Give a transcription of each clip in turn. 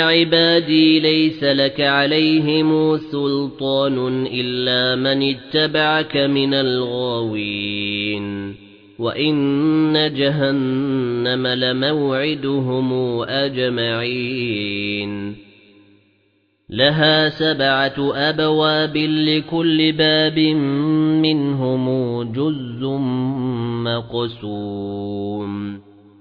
عِبَادِي لَيْسَ لَكَ عَلَيْهِمْ سُلْطَانٌ إِلَّا مَنِ اتَّبَعَكَ مِنَ الْغَاوِينَ. وَإِنَّ جَهَنَّمَ لَمَوْعِدُهُمْ أَجْمَعِينَ. لَهَا سَبْعَةُ أَبْوَابٍ لِكُلِّ بَابٍ مِنْهُمْ جُزْءٌ مَقْسُومٌ.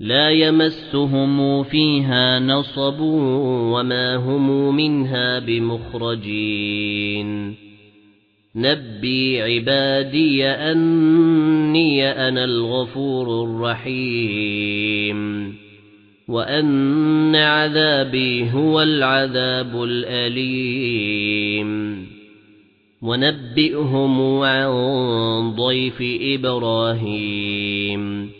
لا يمسهم فيها نصب وما هم منها بمخرجين. نبي عبادي أني أنا الغفور الرحيم. وأن عذابي هو العذاب الأليم. ونبئهم عن ضيف إبراهيم.